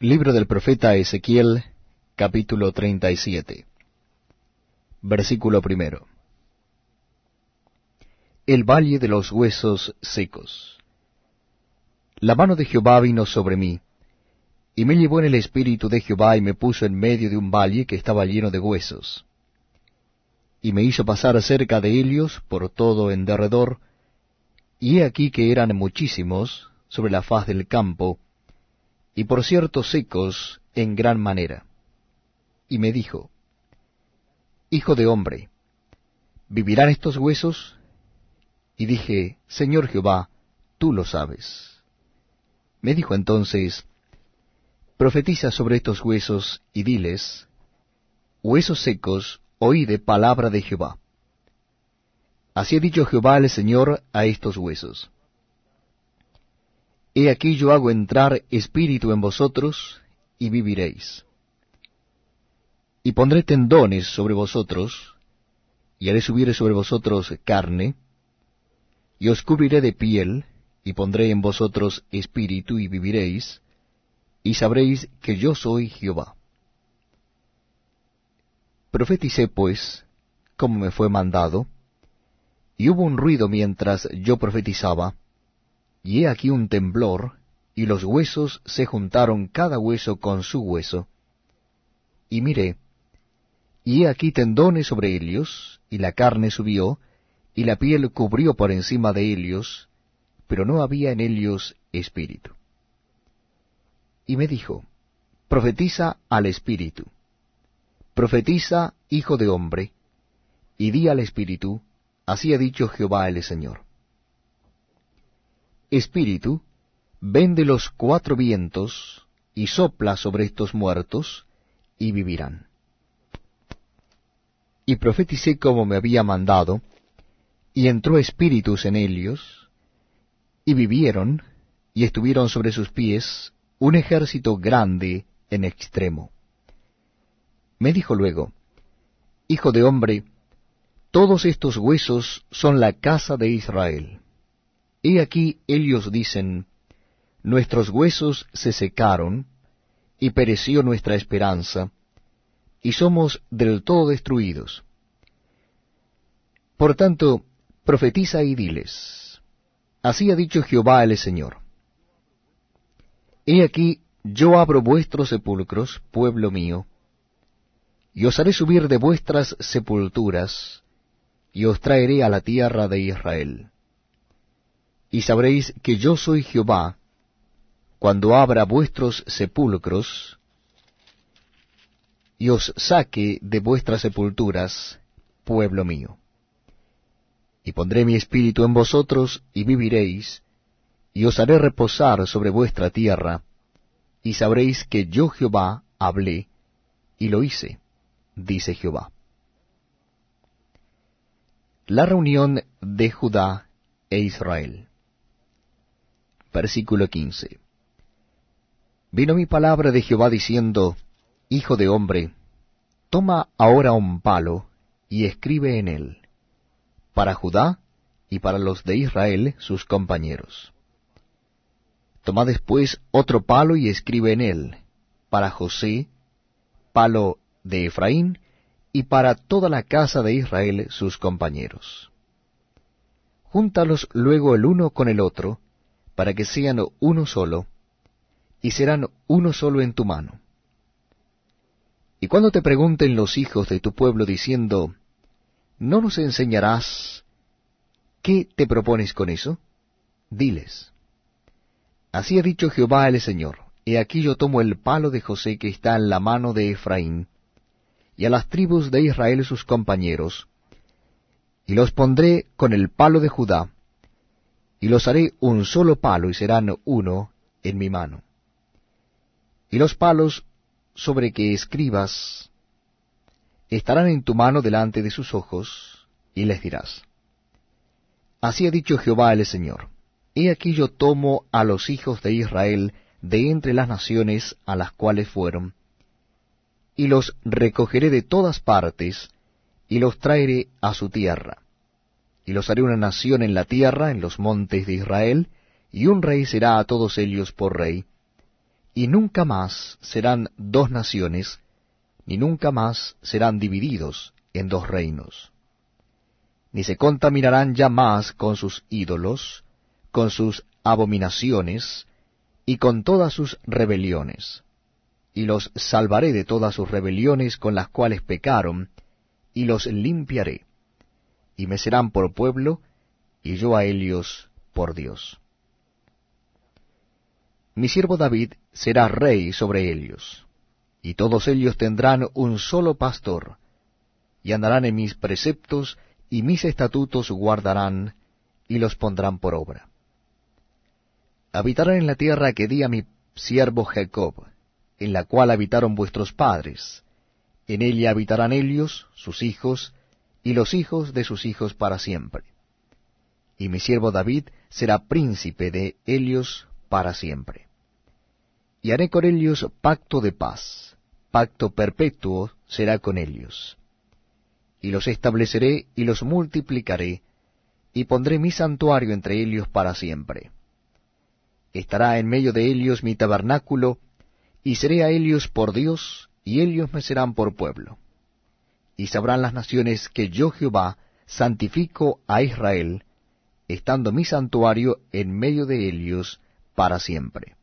Libro del profeta Ezequiel, capítulo 37. Versículo primero. El valle de los huesos secos. La mano de Jehová vino sobre mí, y me llevó en el espíritu de Jehová y me puso en medio de un valle que estaba lleno de huesos. Y me hizo pasar cerca de ellos por todo en derredor, y he aquí que eran muchísimos sobre la faz del campo, y por cierto secos en gran manera. Y me dijo, Hijo de hombre, ¿vivirán estos huesos? Y dije, Señor Jehová, tú lo sabes. Me dijo entonces, Profetiza sobre estos huesos y diles, Huesos secos, oíde palabra de Jehová. Así ha dicho Jehová el Señor a estos huesos. He aquí yo hago entrar espíritu en vosotros, y viviréis. Y pondré tendones sobre vosotros, y haré subir sobre vosotros carne, y os cubriré de piel, y pondré en vosotros espíritu, y viviréis, y sabréis que yo soy Jehová. Profeticé pues, como me fue mandado, y hubo un ruido mientras yo profetizaba, y he aquí un temblor, y los huesos se juntaron cada hueso con su hueso. Y miré, y he aquí tendones sobre ellos, y la carne subió, y la piel cubrió por encima de ellos, pero no había en ellos espíritu. Y me dijo, Profetiza al espíritu. Profetiza, hijo de hombre, y di al espíritu, así ha dicho Jehová el Señor. Espíritu, ven de los cuatro vientos, y sopla sobre estos muertos, y vivirán. Y profeticé como me había mandado, y entró espíritus en ellos, y vivieron, y estuvieron sobre sus pies un ejército grande en extremo. Me dijo luego, Hijo de hombre, todos estos huesos son la casa de Israel. He aquí ellos dicen, Nuestros huesos se secaron, y pereció nuestra esperanza, y somos del todo destruidos. Por tanto, profetiza y diles, Así ha dicho Jehová el Señor. He aquí, yo abro vuestros sepulcros, pueblo mío, y os haré subir de vuestras sepulturas, y os traeré a la tierra de Israel y sabréis que yo soy Jehová, cuando abra vuestros sepulcros, y os saque de vuestras sepulturas, pueblo mío. Y pondré mi espíritu en vosotros, y viviréis, y os haré reposar sobre vuestra tierra, y sabréis que yo Jehová hablé, y lo hice, dice Jehová. La reunión de Judá e Israel versículo 15. Vino mi palabra de Jehová diciendo, Hijo de hombre, toma ahora un palo y escribe en él, para Judá y para los de Israel sus compañeros. Toma después otro palo y escribe en él, para José, palo de Efraín, y para toda la casa de Israel sus compañeros. Júntalos luego el uno con el otro, para que sean uno solo, y serán uno solo en tu mano. Y cuando te pregunten los hijos de tu pueblo diciendo, ¿no nos enseñarás qué te propones con eso? Diles, así ha dicho Jehová el Señor, he aquí yo tomo el palo de José que está en la mano de Efraín, y a las tribus de Israel sus compañeros, y los pondré con el palo de Judá, y los haré un solo palo y serán uno en mi mano. Y los palos sobre que escribas estarán en tu mano delante de sus ojos, y les dirás, Así ha dicho Jehová el Señor, He aquí yo tomo a los hijos de Israel de entre las naciones a las cuales fueron, y los recogeré de todas partes, y los traeré a su tierra y los haré una nación en la tierra, en los montes de Israel, y un rey será a todos ellos por rey, y nunca más serán dos naciones, ni nunca más serán divididos en dos reinos. Ni se contaminarán ya más con sus ídolos, con sus abominaciones, y con todas sus rebeliones. Y los salvaré de todas sus rebeliones con las cuales pecaron, y los limpiaré. Y me serán por pueblo, y yo a ellos por Dios. Mi siervo David será rey sobre ellos y todos ellos tendrán un solo pastor, y andarán en mis preceptos, y mis estatutos guardarán, y los pondrán por obra. Habitarán en la tierra que di a mi siervo Jacob, en la cual habitaron vuestros padres. En ella habitarán ellos, sus hijos, y los hijos de sus hijos para siempre. Y mi siervo David será príncipe de ellos para siempre. Y haré con ellos pacto de paz pacto perpetuo será con ellos. Y los estableceré y los multiplicaré, y pondré mi santuario entre ellos para siempre. Estará en medio de ellos mi tabernáculo, y seré a ellos por Dios, y ellos me serán por pueblo. Y sabrán las naciones que yo Jehová santifico a Israel, estando mi santuario en medio de ellos para siempre.